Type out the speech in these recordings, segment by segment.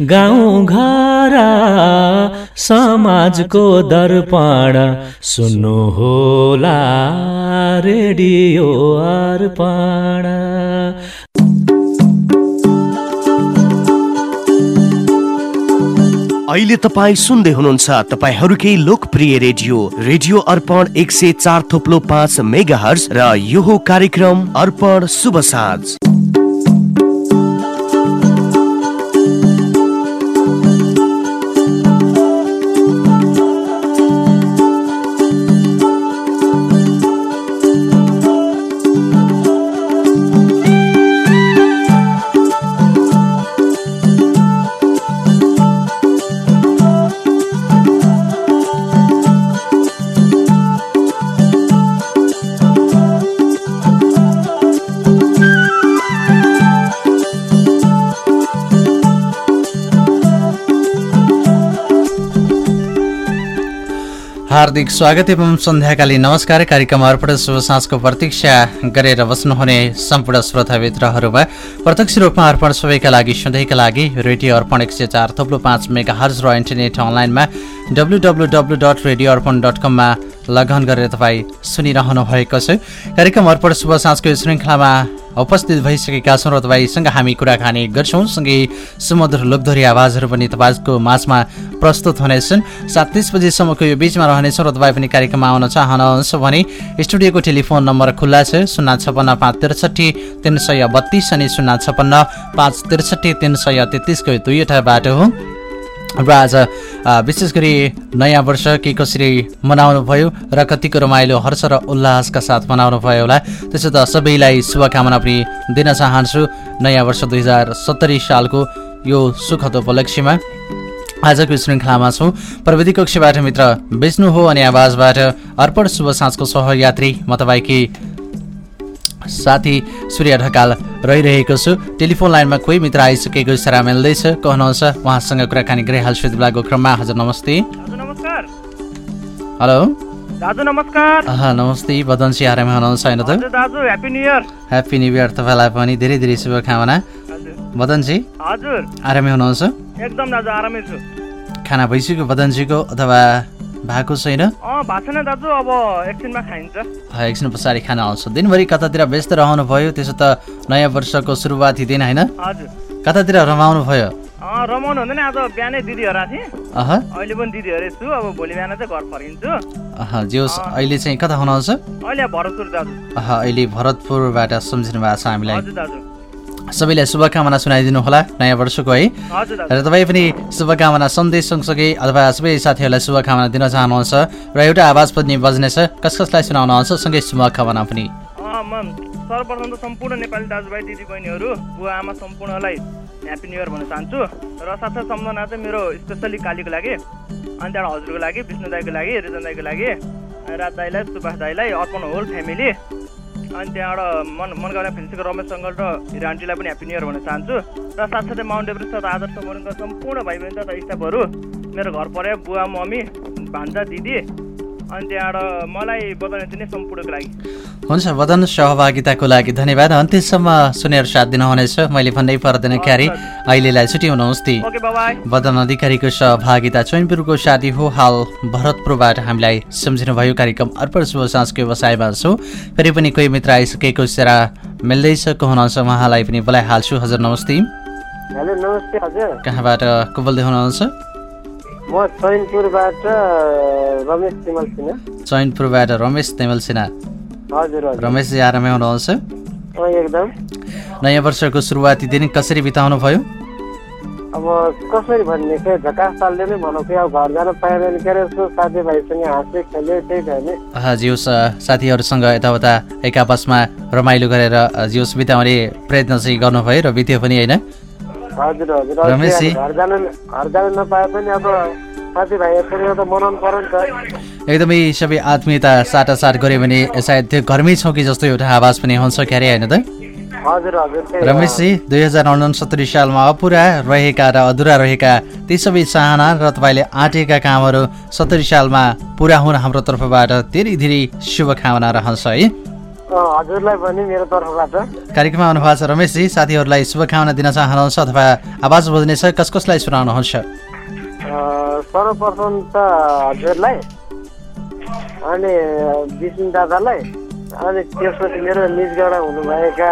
गाउँ घर समाजको दर्पण सुन्नु होला रेडियो अर्पण। अहिले तपाईँ सुन्दै हुनुहुन्छ तपाईँहरूकै लोकप्रिय रेडियो रेडियो अर्पण एक सय चार थोप्लो पाँच मेगा र यो कार्यक्रम अर्पण शुभ साँझ। हार्दिक स्वागत एवं सन्ध्याकालीन नमस्कार। कार्यक्रम अर्पण शुभ साँझको प्रतीक्षा गरेर बस्नुहुने सम्पूर्ण श्रोता मित्रहरूमा प्रत्यक्ष रूपमा अर्पण सबैका लागि सधैँका लागि रेडियो अर्पण एक सय चार थप्लो पाँच मेगा हर्ज र इन्टरनेट अनलाइनमा W W W dot radio Arpan dot कममा लगन गरेर तपाईँ सुनिरहनु भएको छ। कार्यक्रम अर्पण शुभ साँझको श्रृङ्खलामा उपस्थित भइसकेका छौँ र तपाईँसँग हामी कुराकानी गर्छौँ। सँगै सुमधुर लोकधोरी आवाजहरू पनि तपाईँको माझमा प्रस्तुत हुनेछन्। सात तिस बजीसम्मको यो बिचमा रहनेछौँ र तपाईँ पनि कार्यक्रममा आउन चाहनुहुन्छ भने स्टुडियोको टेलिफोन नम्बर खुल्ला छ शून्य छपन्न पाँच त्रिसठी तिन सय बत्तिस अनि शून्य छपन्न पाँच त्रिसठी तिन सय तेत्तिसको दुईवटा बाटो हो। र आज विशेष गरी नयाँ वर्ष के कसरी मनाउनु भयो र कतिको रमाइलो हर्ष र उल्लासका साथ मनाउनु भयो होला। त्यसो त सबैलाई शुभकामना पनि दिन चाहन्छु नयाँ वर्ष दुई हजार सत्तरी सालको यो सुखद उपलक्ष्यमा। आजको श्रृङ्खलामा छौँ। प्रविधि कक्षबाट मित्र विष्णु हो अनि आवाजबाट अर्पण शुभ साँझको सहयात्री म तपाईँकी साथी सूर्य ढकाल रहिरहेको छु। टेलिफोन लाइनमा कोही मित्र आइसकेको इसारा मिल्दैछ कहनुहुन्छ उहाँसँग कुराकानी गरिहाल्छु यति बेलाको क्रममा। हजुर नमस्ते। हेलो। दाजु नमस्कार। नमस्ते। बदनसी आरामै हुनुहुन्छ होइन त? दाजु happy new year happy new year तपाईँलाई पनि। धेरै धेरै शुभकामना। बदनजी हजुर। आरामै हुनुहुन्छ? एकदम दाजु आरामै छु। खाना भइसक्यो बदनजीको अथवा भएको छैन? एकछिन पछाडि खाना आउँछ। दिनभरि कतातिर व्यस्त रहनु भयो त्यसो त नयाँ वर्षको सुरुवाती दिन होइन? कतातिर रमाउनु भयो रमाउनु हुँदैन आज बिहानै दिदीहरू थिएँ। अहिले पनि दिदीहरू छु अब भोलि बिहान चाहिँ घर फर्किन्छु। जोस् अहिले चाहिँ कता हुनुहुन्छ? अहिले भरतपुर दाजु। अहिले भरतपुरबाट सम्झिनु भएको छ हामीलाई। हजुर दाजु। सबैलाई शुभकामना सुनाइदिनु होला नयाँ वर्षको है। र तपाईँ पनि शुभकामना सन्देश सँगसँगै अथवा सबै साथीहरूलाई शुभकामना दिन चाहनुहुन्छ र एउटा आवाज पनि बज्नेछ। कस कसलाई सुनाउनुहुन्छ सँगै शुभकामना पनि। सर्वप्रथम त सम्पूर्ण नेपाली दाजुभाइ दिदीबहिनीहरू बुवा आमा सम्पूर्णलाई ह्याप्पी न्यु इयर भन्न चाहन्छु। र साथै सम्झना चाहिँ मेरो स्पेसली कालीको लागि अनि त्यहाँबाट हजुरको लागि विष्णु दाईको लागि रिजन दाईको लागि राज दाईलाई सुभाष दाईलाई अर्पण होल फ्यामिली अनि त्यहाँबाट मन मनगाउँ फेन्सीको रमेश सङ्गल र हिरो आन्टीलाई पनि ह्याप्पी न्यु इयर भन्न चाहन्छु। र साथसाथै माउन्ट एभरेस्ट तथा आदर्श मोरङका सम्पूर्ण भाइ बहिनी तथा स्टाफहरू मेरो घर पऱ्यो बुवा मम्मी भान्जा दिदी अनि त्यहाँबाट मलाई बदन दिने सम्पूर्णको लागि। हुन्छ वदन सहभागिताको लागि धन्यवाद। अन्त्यसम्म सुनेर साथ दिनुहुनेछ। मैले भन्नै पर्दैन क्यारे। अहिलेलाई छुट्याउनुहोस् ती। वदन अधिकारीको सहभागिता चैनपुरको साथी हो। हाल भरतपुरबाट हामीलाई सम्झिनुभयो। कार्यक्रम अर्पण शुभ साँझको व्यवसायमा छु। फेरि पनि कोही मित्र आइसकेको सेरा मिल्दैछ। को हुनुहुन्छ? उहाँलाई पनि बोलाइहाल्छु हजुर नमस्ते। कहाँबाट को बोल्दै हुनुहुन्छ? म चैनपुरबाट रमेश तिमल सिन्हा। चैनपुरबाट रमेश तिमल सिन्हा। हजुर रमेशजी आरामै हुनुहुन्छ? एकदम। नयाँ वर्षको सुरुवाती दिन कसरी बिताउनु भयो? अब कसरी भन्ने के झकास सालले नै भनौँ कि अब घर जान पाएन के अरे यसो साथीभाइसँग हाँसे खेल्यो त्यही भयो नि। जिउस साथीहरूसँग यताउता एक आपसमा रमाइलो गरेर जिउस बिताउने प्रयत्न चाहिँ गर्नुभयो र बित्यो पनि होइन? हजुर हजुर। घर जान घर जान नपाए पनि अब एकदमै सबै आत्मीयता साटासाट गऱ्यो भने सायद त्यो घरमै छौँ कि जस्तो एउटा आवाज पनि हुन्छ क्यारे होइन त? रमेशजी दुई हजार उनसत्तरी सालमा अपुरा रहेका र अधुरा रहेका ती सबै चाहना र तपाईँले आँटेका कामहरू सत्तरी सालमा पुरा हुन हाम्रो तर्फबाट धेरै धेरै शुभकामना रहन्छ है। हजुरलाई पनि मेरो तर्फबाट। कार्यक्रममा आउनुभएको छ रमेशजी साथीहरूलाई शुभकामना दिन चाहनुहुन्छ अथवा आवाज बुझ्नेछ कस कसलाई सुनाउनुहुन्छ? सर्वप्रथम त हजुरलाई अनि विष्णु दादालाई अनि त्यसपछि मेरो निजगढा हुनुभएका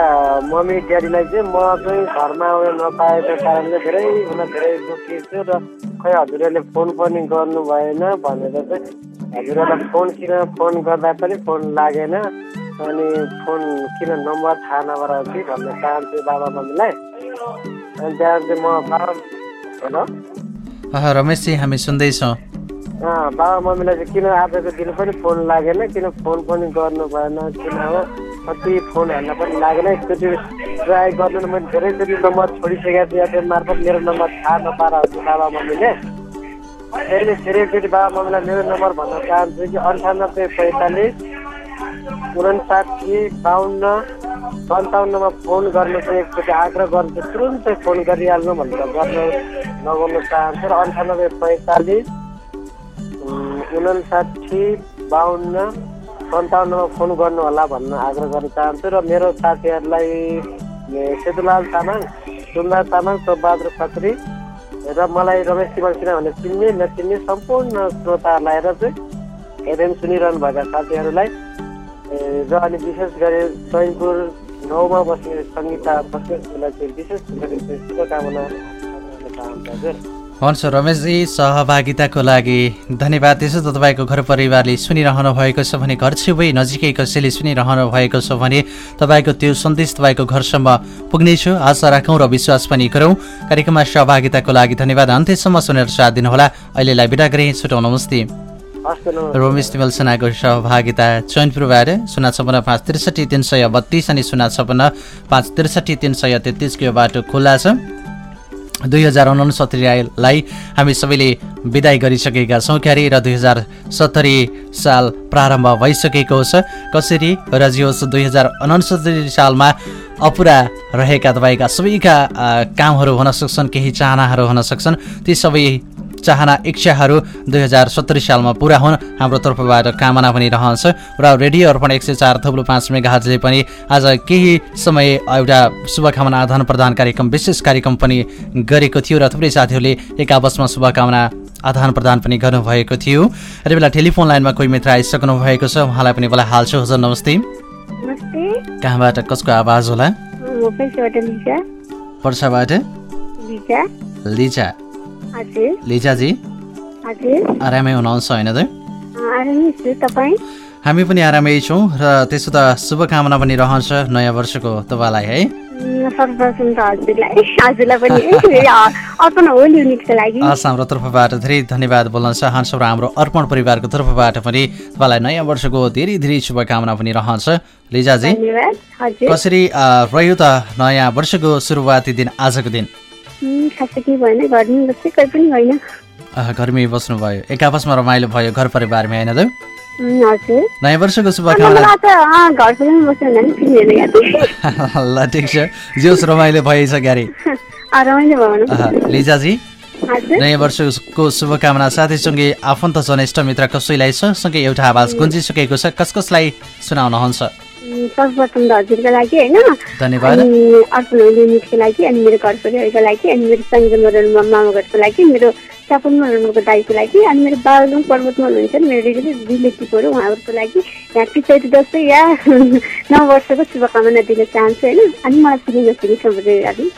मम्मी ड्याडीलाई चाहिँ म चाहिँ घरमा आउन नपाएको कारणले धेरैभन्दा धेरै दुःखी छु र खै हजुरहरूले फोन पनि गर्नु भएन भनेर चाहिँ हजुरहरूलाई फोन किन फोन गर्दा पनि फोन लागेन। अनि फोन किन नम्बर थाहा नभएर कि भन्न चाहन्छु बाबा मम्मीलाई अनि त्यहाँ चाहिँ म बाबा हेलो रमेशजी हामी सुन्दैछौँ। बाबा मम्मीलाई चाहिँ किन आजको दिन पनि फोन लागेन? किन फोन पनि गर्नु भएन? किन हो? कति फोनहरूलाई पनि लागेन? एकचोटि ट्राई गर्नु मैले धेरैचोटि नम्बर छोडिसकेको छु एयरटेल मार्फत मेरो नम्बर थाहा नपाएर हुन्छ बाबा मम्मीले। फेरि धेरैचोटि बाबा मम्मीलाई मेरो नम्बर भन्न चाहन्छु कि अन्ठानब्बे पैँतालिस उन्साठी बाहन्न सन्ताउन्नमा फोन गर्नु चाहिँ एकचोटि आग्रह गर्छु तुरुन्तै फोन गरिहाल्नु भनेर गर्नु नगर्नु चाहन्छु र अन्ठानब्बे पैँतालिस उनसाठी बाहन्न सन्ताउन्नमा फोन गर्नु होला भन्न आग्रह गर्न चाहन्छु र मेरो साथीहरूलाई सेतुलाल तामाङ सुन्दर तामाङ सोबबहादुर खत्री र मलाई रमेश तिमल सिन्हा भनेर चिन्ने नचिन्ने सम्पूर्ण श्रोताहरूलाई र चाहिँ एफएम सुनिरहनु भएका साथीहरूलाई र अनि विशेष गरी चैनपुर गाउँमा बस्ने सङ्गीता बस्नेलाई चाहिँ विशेष गरी शुभकामना हुन्छ रमेशजी सहभागिताको लागि धन्यवाद। त्यसो त तपाईँको घर परिवारले सुनिरहनु भएको छ भने घर छेउै नजिकै कसैले सुनिरहनु भएको छ भने तपाईँको त्यो सन्देश तपाईँको घरसम्म पुग्नेछु। आशा राखौँ र विश्वास पनि गरौँ। कार्यक्रममा सहभागिताको लागि धन्यवाद। अन्त्यसम्म सुनेर साथ दिनुहोला। अहिलेलाई बिदा गरेँ त नमस्ते। रोमिस तिमल सेनाको सहभागिता चैनपुरबाट शून्य छपन्न पाँच त्रिसठी तिन सय बत्तिस अनि शून्य छपन्न पाँच त्रिसठी तिन सय तेत्तिसको यो बाटो खुल्ला छ। दुई हजार उनसत्तरीलाई हामी सबैले विदाई गरिसकेका छौँ। क्यारे र दुई हजार सत्तरी साल प्रारम्भ भइसकेको छ। कसरी रजियोस् दुई हजार उनसत्तरी सालमा अपुरा रहेका तपाईँका सबैका कामहरू हुन सक्छन् केही चाहनाहरू हुन सक्छन्। ती सबै चाहना इच्छाहरू दुई हजार सत्तरी सालमा पुरा हुन्। हाम्रो तर्फबाट कामना पनि रहन्छ र रेडियो अर्पण एक सय चार थप्लो पाँच मेगाहजले पनि आज केही समय एउटा शुभकामना आदान प्रदान कार्यक्रम विशेष कार्यक्रम पनि गरेको थियो र थुप्रै साथीहरूले एक आपसमा शुभकामना आदान प्रदान पनि गर्नुभएको थियो। यति बेला टेलिफोन लाइनमा कोही मित्र आइसक्नु भएको छ उहाँलाई पनि बोला हाल्छु हजुर नमस्ते। कहाँबाट कसको आवाज होला? पर्साबाट? लिजा। लिजाजी। आरामै हुनुहुन्छ होइन हामी पनि आरामै छौँ र त्यसो त शुभकामना पनि रहन्छ नयाँ वर्षको तपाईँलाई है? हाम्रो तर्फबाट धेरै धन्यवाद बोल्न चाहन्छौँ र हाम्रो अर्पण परिवारको तर्फबाट पनि तपाईँलाई नयाँ वर्षको धेरै धेरै शुभकामना पनि रहन्छ। लिजाजी कसरी रह्यो त नयाँ वर्षको सुरुवाती दिन आजको दिन? खासै केही भएन घरमा बस्दै कोही पनि होइन। घरमै बस्नुभयो। एक आपसमा रमाइलो भयो घर परिवारमै होइन त? नयाँ वर्षको शुभकामना। ल ठिक छ। जोस् रमाइलो भएछ भनौँ लिजाजी नयाँ वर्षको शुभकामना साथैसँगै आफन्त जन मित्र कसैलाई छ सँगै एउटा आवाज गुन्जिसकेको छ कस कसलाई सुनाउनुहुन्छ सर्वप्रथम त हजुरको लागि होइन? अनि होल युनिटको लागि अनि मेरो घर परिवारको लागि अनि मेरो सङ्गीत मोडलमा मामाघरको लागि मेरो चापन मोडलको दाईको लागि अनि मेरो बालुङ पर्वतमा हुनुहुन्छ नि मेरो रिलेटिभ रिलेटिभहरू उहाँहरूको लागि ह्याप्पी चैत दसैँ या नव वर्षको शुभकामना दिन चाहन्छु होइन? अनि मलाई सुनि नसुनि सम्झेर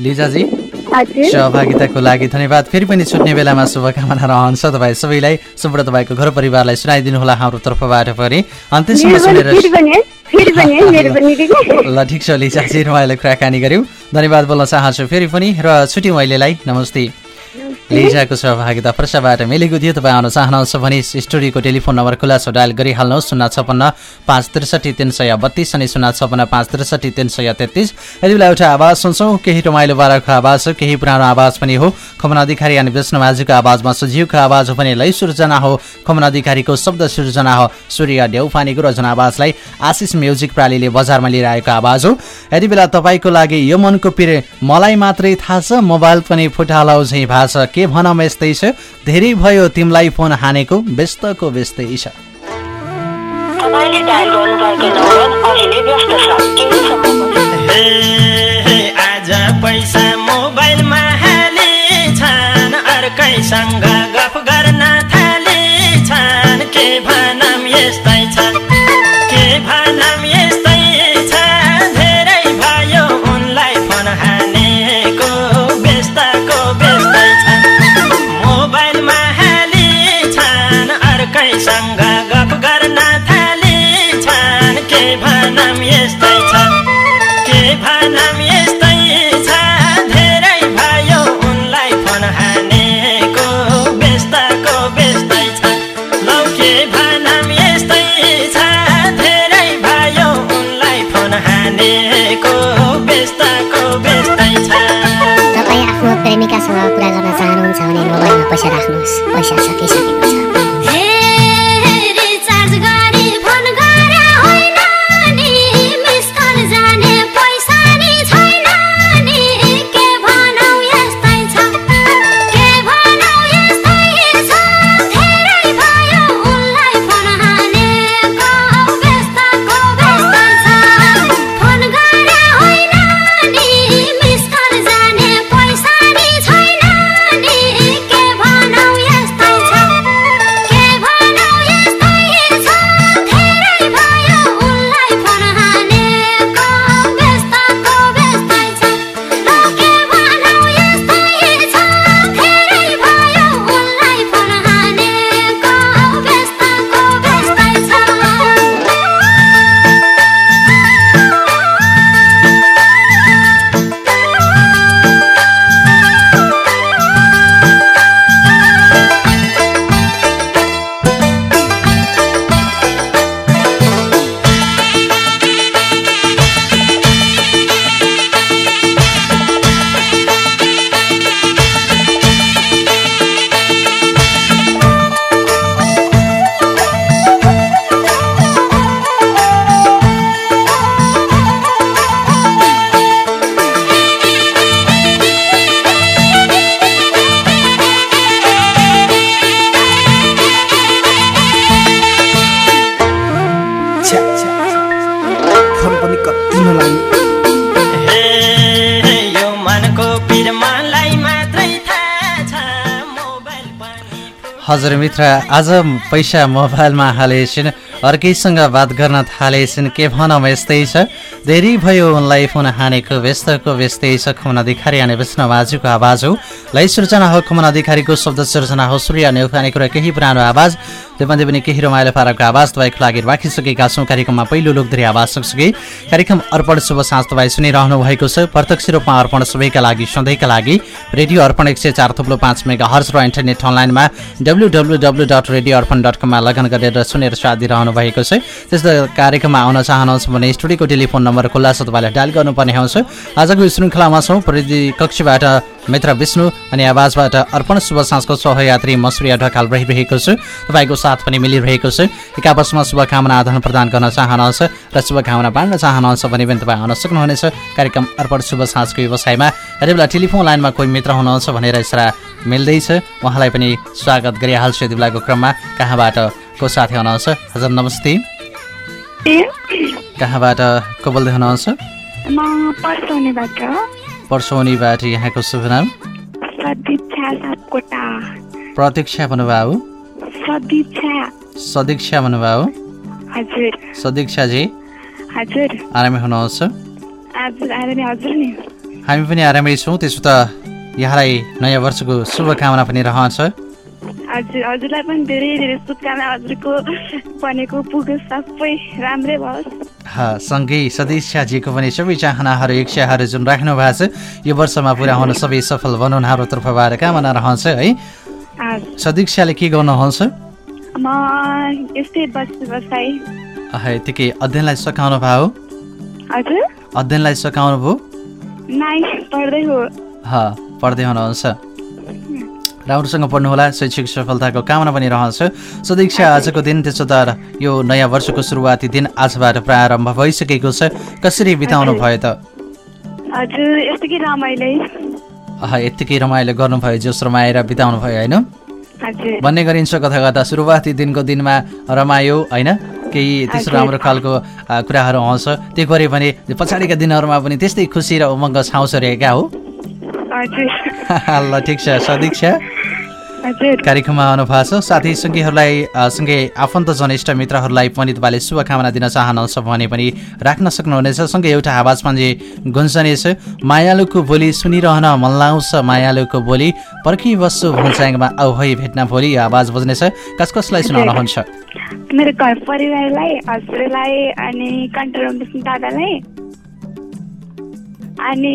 लिजाजी। सहभागिताको लागि धन्यवाद। फेरि पनि छुट्ने बेलामा शुभकामना रहन्छ तपाईँ सबैलाई। सम्पूर्ण तपाईँको घर परिवारलाई सुनाइदिनु होला हाम्रो तर्फबाट पनि अन्त्यसम्म सुनेर ल ठिक छ लिजाजी रमाइलो कुराकानी गऱ्यौँ धन्यवाद बोल्न चाहन्छु। फेरि पनि र छुट्यौँ अहिलेलाई। नमस्ते। लिजाको सहभागिता प्रसाबाट मिलेको थियो। तपाईँ आउन चाहनुहुन्छ भने स्टुडियोको टेलिफोन नम्बर खुला छ डायल गरिहाल्नुहोस्। शून्य छपन्न पाँच त्रिसठी तिन सय बत्तिस अनि शून्य छपन्न पाँच त्रिसठी तिन सय तेत्तिस। यति बेला एउटा आवाज सुन्छौँ। केही रमाइलो आवाज हो केही पुरानो आवाज पनि हो। खमन अधिकारी अनि विष्णु माझीको आवाजमा सजीवको आवाज हो भने लय सृजना हो। खमन अधिकारीको शब्द सृजना हो। सूर्य ढेउफानीको रचना आवाजलाई आशिष म्युजिक प्रालीले बजारमा लिएर आएको आवाज हो। यति बेला तपाईँको लागि यो मनको पिर मलाई मात्रै थाहा छ। मोबाइल पनि फुटालाउ झैँ भाछ के भनौँ यस्तै छ? धेरै भयो तिमीलाई फोन हानेको व्यस्तको व्यस्तै छ। आज पैसा मोबाइलमा हाले छन् अर्कैसँग गफ गर्न थाले छन् के भनम अर्कैसँग गफ गर्न थाले छन् के भनम यस्तै छ? के भनम यस्तै छ? धेरै भयो उनलाई फोन हानेको व्यस्तको व्यस्तै छ। लौ के भनम यस्तै छ? धेरै भयो उनलाई फोन हानेको व्यस्तको व्यस्तै छ। तपाईँ आफ्नो प्रेमिकासँग कुरा गर्न चाहनुहुन्छ भने मोबाइलमा पैसा राख्नुहोस् पैसा हजुर मित्र आज पैसा मोबाइलमा हालेछन्। अर्कैसँग बात गर्न थालेछन्। के भनौँ यस्तै छ। धेरै भयो उनलाई फोन हानेको व्यस्तको व्यस्तै छ खुमन अधिकारी अनि बाजुको आवाज हो। लै सृजना हो खुमन अधिकारीको शब्द सृजना हो सूर्य नेउखानेको र केही पुरानो आवाज। त्योमध्ये पनि केही रमाइलो पाराको आवाज तपाईँको लागि राखिसकेका छौँ कार्यक्रममा पहिलो लोकधरी आवाज सँगसँगै कार्यक्रम अर्पण शुभ साँझ तपाईँ सुनिरहनु भएको छ। प्रत्यक्ष रूपमा अर्पण सबैका लागि सधैँका लागि। रेडियो अर्पण एक सय चार थुप्रो पाँच मेगा हर्स र इन्टरनेट अनलाइनमा W W W dot radio Arpan dot कममा लगन गरेर सुनेर साथ दिइरहनु भएको छ। त्यस्तो कार्यक्रममा आउन चाहनुहुन्छ भने स्टुडियोको टेलिफोन खुल्ला छ तपाईँलाई डायल गर्नुपर्ने हुन्छ आजको श्रृङ्खलामा छौँ। प्रविधि कक्षबाट मित्र विष्णु अनि आवाजबाट अर्पण शुभ साँझको सहयात्री मसुरिया ढकाल रहिरहेको छु। तपाईँको साथ पनि मिलिरहेको छ। एक आपसमा शुभकामना आदान प्रदान गर्न चाहनुहुन्छ र शुभकामना बाँड्न चाहनुहुन्छ भने पनि तपाईँ आउन सक्नुहुनेछ। कार्यक्रम अर्पण शुभ साँझको व्यवसायमा यति बेला टेलिफोन लाइनमा कोही मित्र हुनुहुन्छ भनेर यसरा मिल्दैछ। उहाँलाई पनि स्वागत गरिहाल्छु यति बेलाको क्रममा। कहाँबाट को साथी हुनुहुन्छ? हजुर नमस्ते। कहाँबाट को बोल्दै हुनुहुन्छ पर्सौनीबाट यहाँको शुभ नाम? प्रतीक्षा भन्नुभयो। सदीक्षा भन्नुभयो। सदीक्षाजी आरामै हुनुहुन्छ हामी पनि आरामै छौँ त्यसो त यहाँलाई नयाँ वर्षको शुभकामना पनि रहन्छ। हजुर हजुरलाई पनि धेरै धेरै शुभकामना हजुरको बनेको पुगोस् सबै राम्रै हा, सँगै सदीक्षाजीको पनि सबै चाहनाहरू इच्छाहरू जुन राख्नु भएको छ यो वर्षमा पुरा हुन सबै सफल बनुन्। हाम्रो तर्फबाट कामना रहन्छ है? सदीक्षाले के गर्नुहुन्छ? यतिकै अध्ययनलाई सकाउनु भयो अध्ययनलाई सकाउनु भयो? पढ्दै हुनुहुन्छ। राम्रोसँग पढ्नुहोला शैक्षिक सफलताको कामना पनि रहन्छ। सदीक्षा आजको दिन त्यसो त यो नयाँ वर्षको सुरुवाती दिन आजबाट प्रारम्भ भइसकेको छ। कसरी बिताउनु भयो त? यत्तिकै रमाइलो गर्नुभयो जोस रमाएर बिताउनु भयो होइन? भन्ने गरिन्छ कथा कथा सुरुवाती दिनको दिनमा रमायो होइन? केही त्यस्तो। राम्रो खालको कुराहरू आउँछ। त्यो गऱ्यो भने पछाडिका दिनहरूमा पनि त्यस्तै खुसी र उमङ्ग छाउँछ रहेका हो। ल ठिक छ। सदीक्षा कार्यक्रममा आउनु भएको छ। साथी सङ्गीहरूलाई अ, सँगै आफन्तजन इष्ट मित्रहरूलाई पनि तपाईँले शुभकामना दिन चाहनुहुन्छ भने पनि राख्न सक्नुहुनेछ। सँगै एउटा आवाज पनि गुन्जनेछ। मायालुको बोली सुनिरहन मन लाउँछ। मायालुको बोली पर्खिबस्छु भुन्चाङमा आउ है भेट्न भोलि यो आवाज बुझ्नेछ। कस कसलाई सुनाउनुहुन्छ? मेरो घर परिवारलाई हजुरलाई अनि दादालाई अनि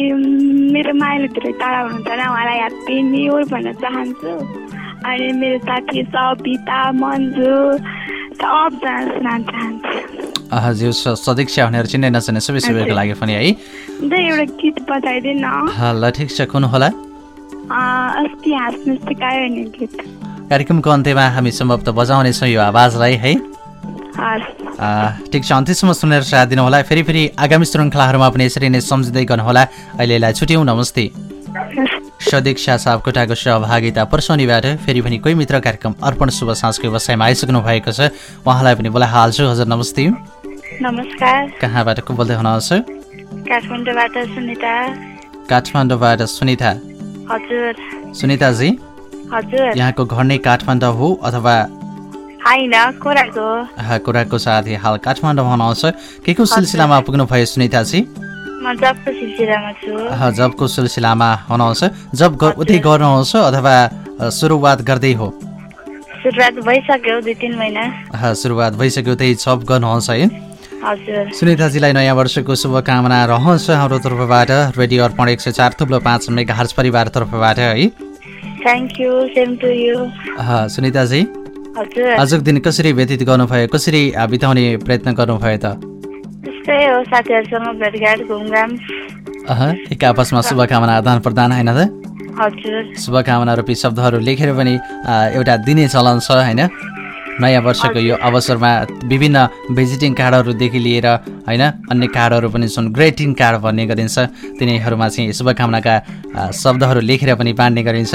मेरो माइलो धेरै टाढा हुनुहुन्छ र उहाँलाई ह्याप्पी न्यु इयर भन्न चाहन्छु। अनि मेरो साथी सबिता मन्जु सबजना सुनाउन चाहन्छु। हजुर सदीक्षा भनेर चिन्ने नचिने सबै सबैको लागि पनि है। एउटा गीत बजाइदिनु। न ह, ल ठिक छ कुन होला? अँ, अस्ति हाँस्नु सिकायो नि गीत। कार्यक्रमको अन्त्यमा हामी सम्भवतः बजाउनेछौँ यो आवाजलाई है। ठिक छ अन्त्यसम्म सुनेर साथ दिनुहोला फेरि फेरि आगामी श्रृङ्खलाहरूमा पनि यसरी नै सम्झिँदै गर्नुहोला अहिलेलाई छुट्यौँ नमस्ते। सदीक्षा सापकोटाको सहभागिता पर्सौनीबाट फेरि पनि कोही मित्र कार्यक्रम अर्पण शुभ साँझको व्यवसायमा आइसक्नु भएको छ। उहाँलाई पनि बोला हाल्छु हजुर नमस्ते। नमस्कार। कहाँबाट को बोल्दै हुनुहुन्छ? काठमाडौँबाट सुनिता। काठमाडौँबाट सुनिता। हजुर। सुनिताजी? हजुर। यहाँको घर नै काठमाडौँ हो अथवा कोराको। साथी हाल काठमाडौँ हुनुहुन्छ के को सिलसिलामा पुग्नु भयो सुनिताजी जबको सिलसिलामा हुनुहुन्छ जब उतै गर्नुहुन्छ अथवा सुरुवात गर्दै हो? सुरुवात भइसक्यो त्यही जब गर्नुहुन्छ है। सुनिताजीलाई नयाँ वर्षको शुभकामना रहन्छ हाम्रो तर्फबाट। रेडियो अर्पण एक सय चार थुप्रो पाँच मेगा हर्स परिवार तर्फबाट है। Thank you same to you Sunitaji. आजको दिन कसरी व्यतीत गर्नुभयो? कसरी बिताउने प्रयत्न गर्नुभयो त? त्यस्तै हो साथीहरूसँग भेटघाट घुमघाम। अह, एक आपसमा शुभकामना आदान प्रदान होइन त? शुभकामना रूपी शब्दहरू लेखेर पनि एउटा दिने चलन छ होइन? नयाँ वर्षको यो अवसरमा विभिन्न भिजिटिङ कार्डहरूदेखि लिएर होइन अन्य कार्डहरू पनि छन्। ग्रेटिङ कार्ड भन्ने गरिन्छ। तिनीहरूमा चाहिँ शुभकामनाका शब्दहरू लेखेर पनि बाँड्ने गरिन्छ।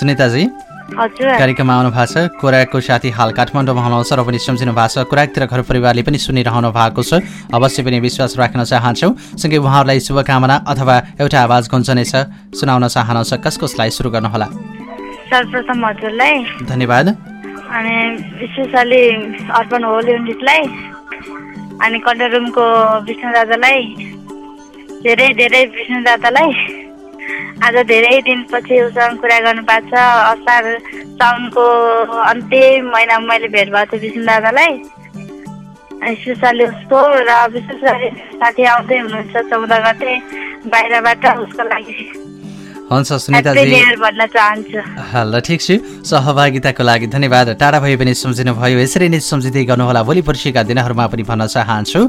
सुनिताजी? कार्यक्रममा आउनु भएको छ। कोराकको साथी हाल काठमाडौँमा हुनुहुन्छ र पनि सम्झिनु भएको छ। कोराकतिर घर परिवारले पनि सुनिरहनु भएको छ। अवश्य पनि विश्वास राख्न चाहन्छौँ। सँगै उहाँहरूलाई शुभकामना अथवा एउटा आवाज गुन्जनेछ सुनाउन चाहनुहुन्छ कस कसलाई सुरु गर्नुहोला। सर्वप्रथम हजुरलाई। धन्यवाद। अनि स्पेसली अर्पण होल युनिटलाई अनि कन्ट्रोल रुमको विष्णु दादालाई। धेरै धेरै विष्णु दादालाई। आज धेरै दिनपछि उसँग कुरा गर्नु पाएको छ। असार साउनको अन्तिम महिनामा मैले भेट भएको थिएँ विष्णु दादालाई। स्पेसली उसको र विशेष गरी साथी आउँदै हुनुहुन्छ चौध गते बाहिरबाट उसको लागि। हुन्छ सुनिताजी। भन्न चाहन्छु। ल ठिक छु। सहभागिताको लागि धन्यवाद। टाढा भए पनि सम्झिनु भयो यसरी नै सम्झिँदै गर्नुहोला। भोलि पर्सिका दिनहरूमा पनि भन्न चाहन्छु।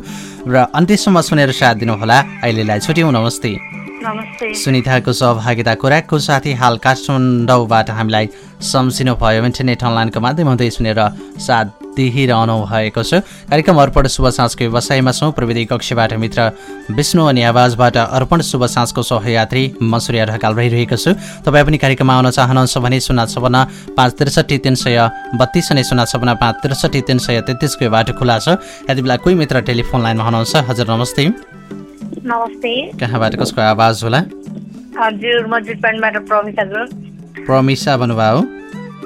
र अन्त्यसम्म सुनेर साथ दिनुहोला। अहिलेलाई छुट्यौँ नमस्ते सुनिताको सहभागिता कुराकको साथी हाल काठमाडौँबाट हामीलाई सम्झिनु भयो। इन्टरनेट अनलाइनको माध्यमले सुनेर साथ दिइरहनु भएको छ। कार्यक्रम अर्पण शुभ साँझको व्यवसायमा छौँ। प्रविधि कक्षबाट मित्र विष्णु अनि आवाजबाट अर्पण शुभ साँझको सहयात्री म सूर्य ढकाल रहिरहेको छु। तपाईँ पनि कार्यक्रममा आउन चाहनुहुन्छ भने शून्य छपन्न पाँच त्रिसठी तिन सय बत्तिस अनि शून्य छपन्न पाँच त्रिसठी तिन सय तेत्तिसको बाटो खुला छ। यति बेला कोही मित्र टेलिफोन लाइनमा हुनुहुन्छ। हजुर नमस्ते। नमस्ते। कहाँबाट कसको आवाज होला? हजुर म जुटपानबाट प्रमिसा गुरुङ। प्रमिसा भन्नुभयो?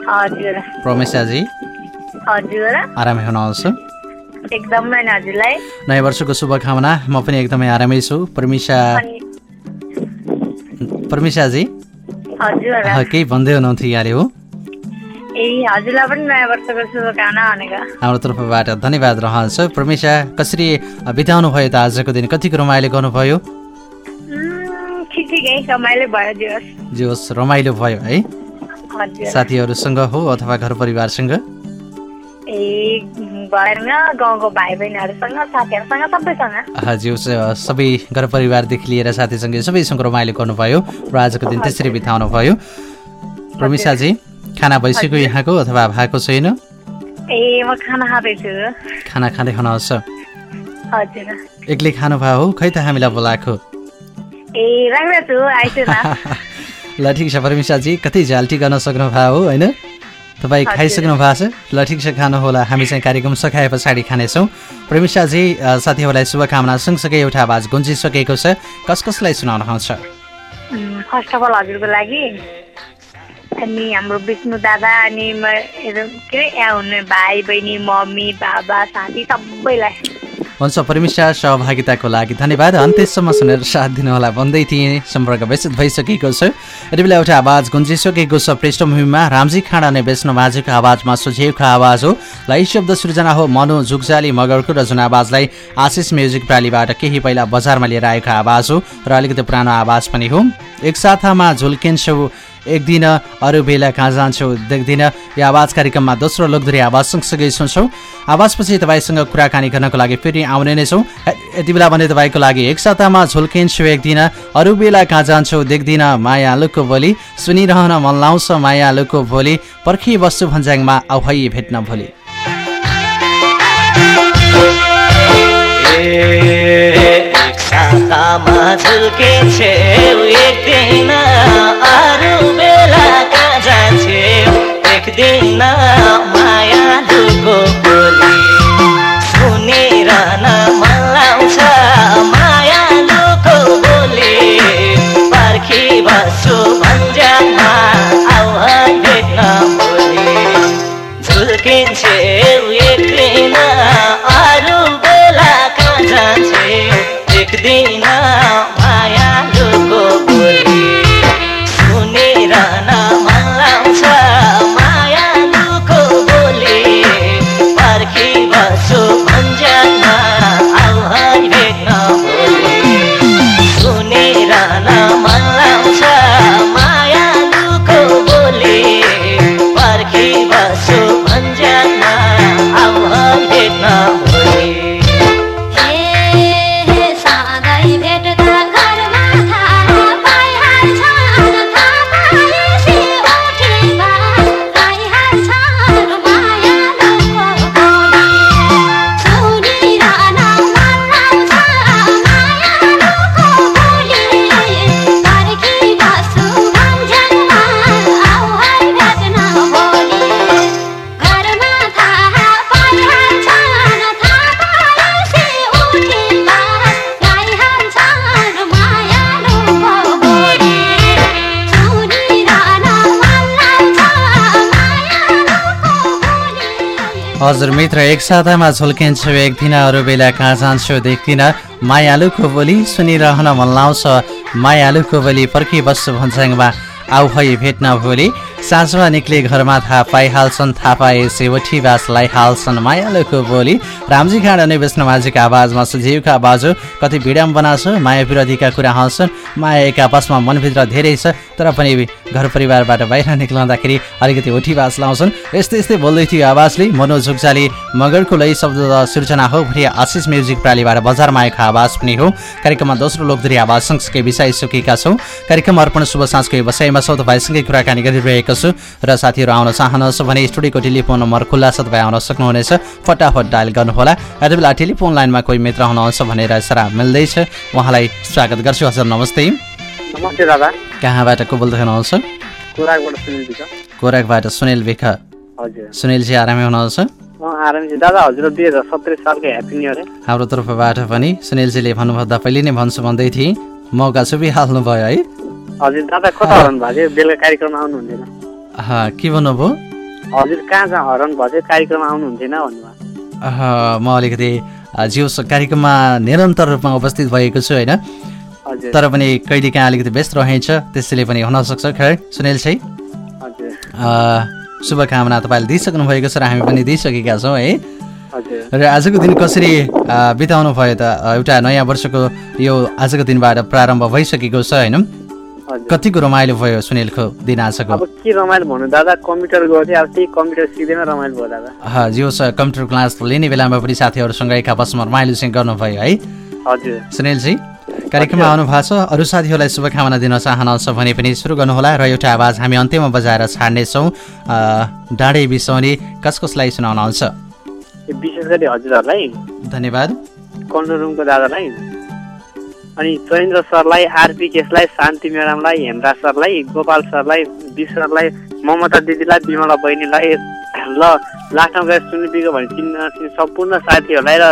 हजुर। प्रमिसाजी। हजुर। आरामै हुनुहुन्छ? एकदमै नै हजुरलाई। नयाँ वर्षको शुभकामना। म पनि एकदमै आरामै छु। परमिसा परमिसाजी? केही भन्दै हुनुहुन्थ्यो यहाँले हो? ए हजुरलाई पनि नयाँ वर्षको शुभकामना भनेको। हाम्रो तर्फबाट धन्यवाद रहन्छ। परमिसा कसरी बिताउनु भयो त आजको दिन? कतिको रमाइलो गर्नुभयो? रमाइलो भयो दिवस। जे होस् रमाइलो भयो है। साथीहरूसँग हो अथवा घर परिवारसँग? सबै घर परिवारदेखि लिएर साथीसँग सबैसँग रमाइलो गर्नुभयो र आजको दिन त्यसरी बिताउनु भयो। प्रमिसाजी खाना भइसक्यो यहाँको अथवा भएको छैन? ए म खाना खाँदैछु। खाना खाँदै हुनुहुन्छ हजुर। एक्लै खानुभयो हो? खै त हामीलाई बोलाएको? ए राम्रो छु आइसु न। ल ठिक छ परमिसाजी कतै झाल्टी गर्न सक्नुभयो हो होइन? तपाईँ खाइसक्नु भएको छ? ल ठिक छ खानुहोला हामी चाहिँ कार्यक्रम सकाए पछाडि खानेछौँ। प्रेमिसाजी अ, साथीहरूलाई शुभकामना सँगसँगै एउटा आवाज गुन्जिसकेको छ। कस कसलाई सुनाउनुहुन्छ फर्स्ट अफ अल हजुरको लागि अनि हाम्रो विष्णु दादा अनि के अरे यहाँ हुने भाइ बहिनी मम्मी बाबा साथी सबैलाई। हुन्छ परमेश्वर सहभागिताको लागि धन्यवाद। अन्त्यसम्म सुनेर साथ दिनुहोला। भन्दै थिएँ सम्पर्क विस्तृत भइसकेको छ। यति बेला एउटा आवाज गुन्जिसकेको छ पृष्ठभूमिमा। रामजी खाँडा नै बेच्नु माझेको आवाजमा सुझेको आवाज हो। लाई शब्द सृजना हो मनु जुगजाली मगरको र जुन आवाजलाई आशिष म्युजिक प्रालीबाट केही पहिला बजारमा लिएर आएको आवाज हो। र अलिकति पुरानो आवाज पनि हो। एकसाथमा झुल्किन्छौ एक दिन अरू बेला कहाँ जान्छौ देख्दिन। यो आवाज कार्यक्रममा दोस्रो लोकधुरी आवाज सँगसँगै सुन्छौँ। आवाजपछि तपाईँसँग कुराकानी गर्नको लागि फेरि आउने नै छौँ। यति बेला भने तपाईँको लागि एक सातामा झुल्किन्छु एक दिन अरू बेला कहाँ जान्छौ देख्दिन मायालुको बोली सुनिरहन मन लाउँछ मायालुको भोलि। पर्खी बस्छु भन्ज्याङमा है भेट्न भोलि। सातामा झुल्किन्छेउ एक दिन अरू बेला कहाँ जान्छेउ देख्दिन माया दुको बोली सुनिरहन मन लाउँछ माया दुको बोली पर्खी बस्छु भन्ज्याङमा आउ भेट्न भोलि झुल्किन्छेउ एक दिन अरू बेला कहाँ जान्छेउ देख्दिन माया हजुर मित्र एक सातामा झुल्किन्छु एक दिन अरू बेला कहाँ जान्छु देख्दिन। मायालुको बोली सुनिरहन मन लाउँछ। मायालुको बोली पर्खी बस्छु भन्ज्याङमा। आउ है भेट्न भोलि। साँझमा निक्ले घरमा थाहा पाइहाल्छन् थाहा पाए सेवठी बासलाई हाल्छन्। मायालुको बोली रामजी खाँड अनि विष्णु माझीको आवाजमा सुझेउका आवाज हो कति विडम्बना छ माया विरोधीका कुरा हाँस्छन्। माया एक आपसमा मनभित्र धेरै छ तर पनि घर परिवारबाट बाहिर निक्लँदाखेरि अलिकति उठीबास लाउँछन्। यस्तै यस्तै बोल्दै थियो आवाजले मनोज जुक्जाले मगरको लय शब्द सृजना हो भने आशिष म्युजिक प्रालीबाट बजारमा आएको आवाज पनि हो। कार्यक्रममा दोस्रो लोकधुरी आवाज सँगसँगै बिसाइसकेका छौँ। कार्यक्रम अर्पण शुभ साँझको व्यवसायमा छौँ तपाईँसँगै कुराकानी गरिरहेको छु र साथीहरू आउन चाहनुहुन्छ भने स्टुडियोको टेलिफोन नम्बर खुल्ला छ तपाईँ आउन सक्नुहुनेछ। फटाफट डायल गर्नुहोला। यति बेला टेलिफोन लाइनमा कोही मित्र हुनुहुन्छ भनेर सराह मिल्दैछ। उहाँलाई स्वागत गर्छु। हजुर नमस्ते। नमस्ते दादा। कहाँबाट को बोल्दै हुनुहुन्छ कुराकबाट सुनिल विख सुनिलजी आरामै हुनुहुन्छ? हाम्रो तर्फबाट पनि सुनिलजीले भन्नुभन्दा पहिले नै भन्छु भन्दै थिएँ। मौका छुपिहाल्नु भयो है। हजुर दादा कता हराउनु भएको थियो बेलुका कार्यक्रम आउनु हुन्थेन अह, के भन्नुभयो? हजुर कहाँ कहाँ भएको थियो कार्यक्रम आउनु हुन्थेन भन्नुभयो। म अलिकति जिउ कार्यक्रममा निरन्तर रूपमा उपस्थित भएको छु होइन? तर पनि कहिलेकाहीँ अलिकति व्यस्त रहन्छ त्यसैले पनि हुनसक्छ खै? सुनिल अ, शुभकामना तपाईँले दिइसक्नु भएको छ र हामी पनि दिइसकेका छौँ है? र आजको दिन कसरी बिताउनु भयो त? एउटा नयाँ वर्षको यो आजको दिनबाट प्रारम्भ भइसकेको छ होइन? कतिको रमाइलो भयो सुनिलको दिन आजको अब के रमाइलो भन्नु? दादा कम्प्युटर थिएँ अब त्यही कम्प्युटर सिक्दैमा रमाइलो भयो दादा। स- कम्प्युटर क्लास लिने बेलामा पनि साथीहरूसँग एक आपसमा रमाइलो चाहिँ गर्नुभयो है। हजुर। सुनिलजी कार्यक्रममा आउनु भएको छ। अरू साथीहरूलाई शुभकामना दिन चाहनुहुन्छ भने पनि सुरु गर्नुहोला र एउटा आवाज हामी अन्त्यमा बजाएर छाड्नेछौँ। डाँडे बिसाउने कस कसलाई सुनाउनुहुन्छ विशेष गरी हजुरहरूलाई। धन्यवाद। कन्ट्रोल रुमको दादालाई। अनि चैन्द्र सरलाई आरपी केसलाई शान्ति म्याडमलाई हेमराज सरलाई गोपाल सरलाई विश्व सरलाई ममता दिदीलाई विमला बहिनीलाई ल लास्टमा गएर सुनिदिएको भने चिन्न सम्पूर्ण साथीहरूलाई र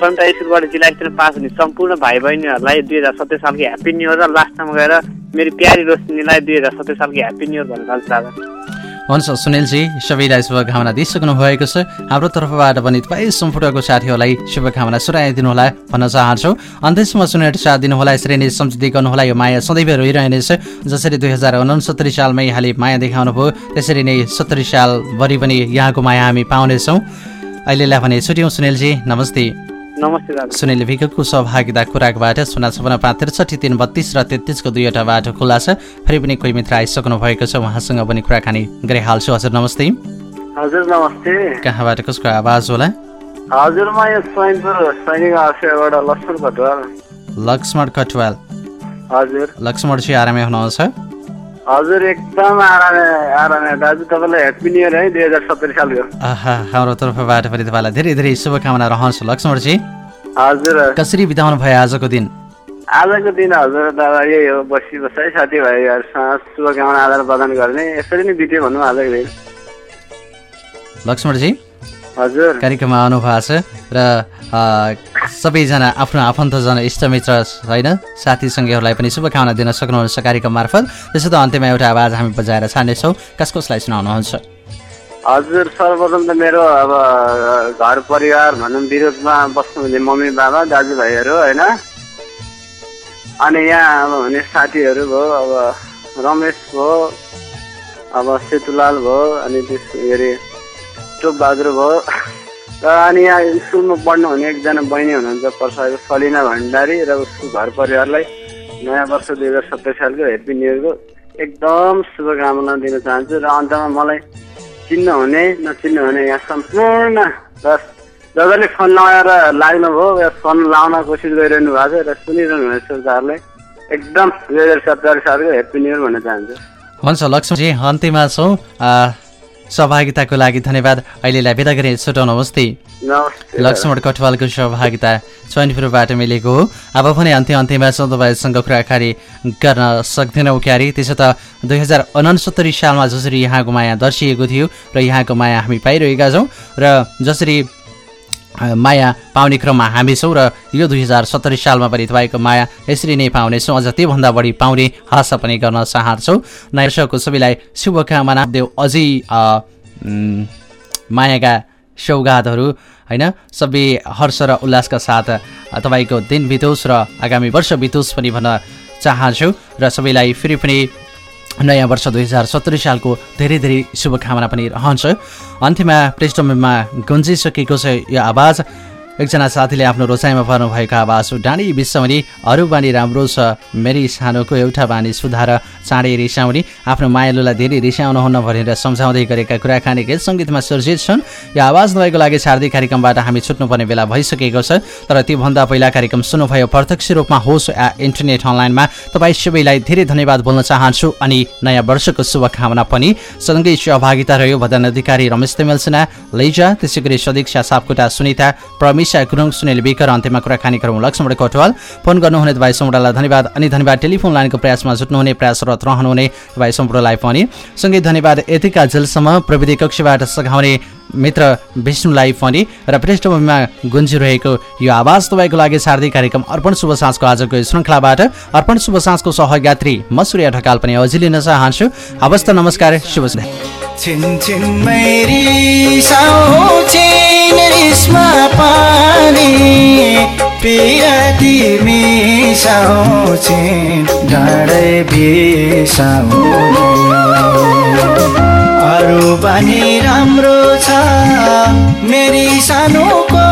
सन्ता स्कुलबाट जिल्ला स्तरमा पास हुने सम्पूर्ण भाइ बहिनीहरूलाई दुई हजार सत्ताइस सालको ह्याप्पी न्यु इयर र लास्टमा गएर मेरो प्यारी रोशनीलाई दुई हजार सत्ताइस सालको ह्याप्पी न्यु इयर भन्न चाहन्छु। दादा हुन्छ सुनिलजी सबैलाई शुभकामना दिइसक्नु भएको छ। हाम्रो तर्फबाट पनि तपाईँ सम्पूर्णको साथीहरूलाई शुभकामना सुनाइदिनु होला भन्न चाहन्छु। अन्त्यसम्म सुनेर साथ दिनुहोला यसरी नै सम्झिँदै गर्नुहोला यो माया सदैव रहिरहनेछ। जसरी दुई हजार उनसत्तरी सालमै यहाँले माया देखाउनु भयो त्यसरी नै सत्तरी सालभरि पनि यहाँको माया हामी पाउनेछौँ। अहिलेलाई भने छुट्यौँ सुनिलजी नमस्ते। सुनिल विगतको सहभागिता खुराकबाट सुना छपन्न पाँच त्रिसठी तिन बत्तिस र तेत्तिसको दुईवटा बाटो खुल्ला छ फेरि पनि कोही मित्र आइसक्नु भएको छ उहाँसँग पनि कुराकानी गरिहाल्छु। हजुर नमस्ते। हजुर नमस्ते। कहाँबाट कसको आवाज होला? हजुर म यो स्वयंपुर सैनिक आश्रयबाट लक्ष्मण भटवाल लक्ष्मण कटवाल। हजुर। लक्ष्मणजी आरामै हुनुहुन्छ? हजुर एकदम आरामे आरामे दाजु तपाईँलाई ह्याप्पी न्यु इयर है दुई हजार सत्तरी सालको आहा हाम्रो तर्फबाट पनि तपाईँलाई धेरै धेरै शुभकामना रहन्छ। लक्ष्मणजी हजुर। कसरी बिताउनु भयो आजको दिन? आजको दिन हजुर दादा यही हो बसी बसाइ साथीभाइहरूसँग शुभकामना आदान प्रदान गर्ने। यसरी नै बित्यो भनौँ आजको दिन। लक्ष्मणजी कार्यक्रममा आउनु भएको छ र सबैजना आफ्नो आफन्तजन इष्टमित्र होइन साथी सङ्गीहरूलाई पनि शुभकामना दिन सक्नुहुन्छ कार्यक्रम मार्फत। त्यसो त अन्त्यमा एउटा आवाज हामी बजाएर छाड्नेछौँ कस कसलाई सुनाउनुहुन्छ? हजुर सर्वप्रथम त मेरो अब घर परिवार भनौँ विरोधमा बस्नुहुने मम्मी बाबा दाजुभाइहरू होइन? अनि यहाँ अब हुने साथीहरू भयो अब रमेश भयो अब सेतुलाल भयो अनि त्यस के अरे टोपबहादुर भयो। र अनि यहाँ स्कुलमा पढ्नु हुने एकजना बहिनी हुनुहुन्छ पर्साको सलिना भण्डारी र उसको घर परिवारलाई नयाँ वर्ष दुई हजार सत्ताइस सालको ह्याप्पी न्यु इयरको एकदम शुभकामना दिन चाहन्छु र अन्तमा मलाई चिन्नु हुने नचिन्नु हुने यहाँ सम्पूर्ण र जसले फोन लगाएर लाग्नुभयो या फोन लाउन कोसिस गरिरहनु भएको छ र सुनिरहनु भएको श्रोताहरूलाई एकदम दुई हजार सत्तरी सालको ह्याप्पी न्यु इयर भन्न चाहन्छु। हुन्छ लक्ष्मणजी अन्त्यमा छौँ। सहभागिताको लागि धन्यवाद। अहिलेलाई बिदा गरी छुटाउनु नमस्ते नमस्ते। लक्ष्मण कटवालको सहभागिता चयनपुरबाट मिलेको हो। अब पनि अन्त्य अन्त्यमा छौँ तपाईँसँग कुराकानी गर्न सक्दैनौँ क्यारे। त्यसो त दुई हजार उनसत्तरी सालमा जसरी यहाँको माया दर्शिएको थियो र यहाँको माया हामी पाइरहेका छौँ। र जसरी माया पाउने क्रममा हामी छौँ र यो दुई हजार सत्तरी सालमा पनि तपाईँको माया यसरी नै पाउनेछौँ अझ त्योभन्दा बढी पाउने आशा पनि गर्न चाहन्छौँ। नयाँ वर्षको सबैलाई शुभकामना देऊ अझै मायाका सौगातहरू होइन? सबै हर्ष र उल्लासका साथ तपाईँको दिन बितोस् र आगामी वर्ष बितोस् पनि भन्न चाहन्छु। र सबैलाई फेरि पनि नयाँ वर्ष दुई हजार सत्तरी सालको धेरै धेरै शुभकामना पनि रहन्छ। अन्त्यमा पृष्ठभूमिमा गुन्जिसकेको छ यो आवाज। एकजना साथीले आफ्नो रोचाइमा पर्नुभएको आवाज डाँडी बिसाउने अरू बानी राम्रो छ। मेरी सानोको एउटा बानी सुधार चाँडै रिसाउने। आफ्नो मायालुलाई धेरै रिसाउनुहुन्न भनेर सम्झाउँदै गरेका कुराकानी गीत सङ्गीतमा सर्जित छन्। यो आवाज नभएको लागि शारदी कार्यक्रमबाट हामी छुट्नुपर्ने बेला भइसकेको छ। तर त्योभन्दा पहिला कार्यक्रम सुन्नुभयो प्रत्यक्ष रूपमा होस् या इन्टरनेट अनलाइनमा तपाईँ सबैलाई धेरै धन्यवाद बोल्न चाहन्छु अनि नयाँ वर्षको शुभकामना पनि। सँगै सहभागिता रह्यो भदन अधिकारी रमेश तेमेल सिन्हा लैजा त्यसै गरी सदीक्षा सापकोटा सुनिता प्रमिशा गुरुङ सुनिल बेकर अन्त्यमा कुराकानी गरौँ लक्ष्मण कटवाल फोन गर्नुहुने तपाईँ सम्पूर्णलाई धन्यवाद अनि धन्यवाद टेलिफोन लाइनको प्रयासमा जुट्नुहुने प्रयासरत रहनुहुने तपाईँ सम्पूर्णलाई पनि। सँगै धन्यवाद यतिका जेलसम्म प्रविधि कक्षबाट सघाउने मित्र विष्णुलाई पनि र पृष्ठभूमिमा गुन्जिरहेको यो आवाज तपाईँको लागि शारदी कार्यक्रम अर्पण शुभ साँझको आजको श्रृङ्खलाबाट। अर्पण शुभ साँझको सहयात्री म सूर्य ढकाल पनि अझै लिन चाहन्छु। हवस् त नमस्कार शुभ रिस्मा पानी पिया तिमी साउ छिन डाँडै बिसाउ अरू बानी राम्रो छ मेरी सानोको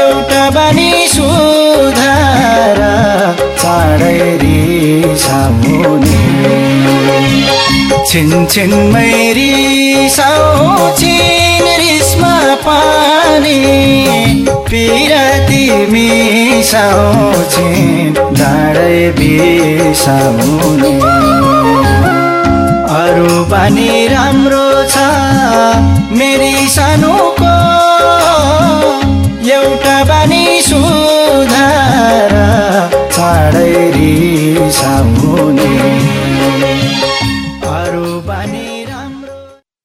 एउटा बानी सुधार चाँडै रिसाउने। छिन छिन मेरी साउ छिन रिस्मा पानी पिराती मिसाउ छिन डाँडै बिसाउने। अरू बानी राम्रो छ मेरी सानोको एउटा बानी सुधार चाँडै रिसाउने।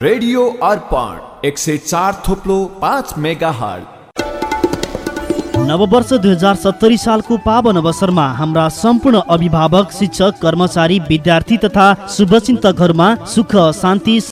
रेडियो अर्पण। एक सय चार थोप्लो पाँच मेगा हट नववर्ष दुई हजार सत्तरी सालको पावन अवसरमा हाम्रा सम्पूर्ण अभिभावक शिक्षक कर्मचारी विद्यार्थी तथा शुभचिन्तकहरूमा सुख शान्ति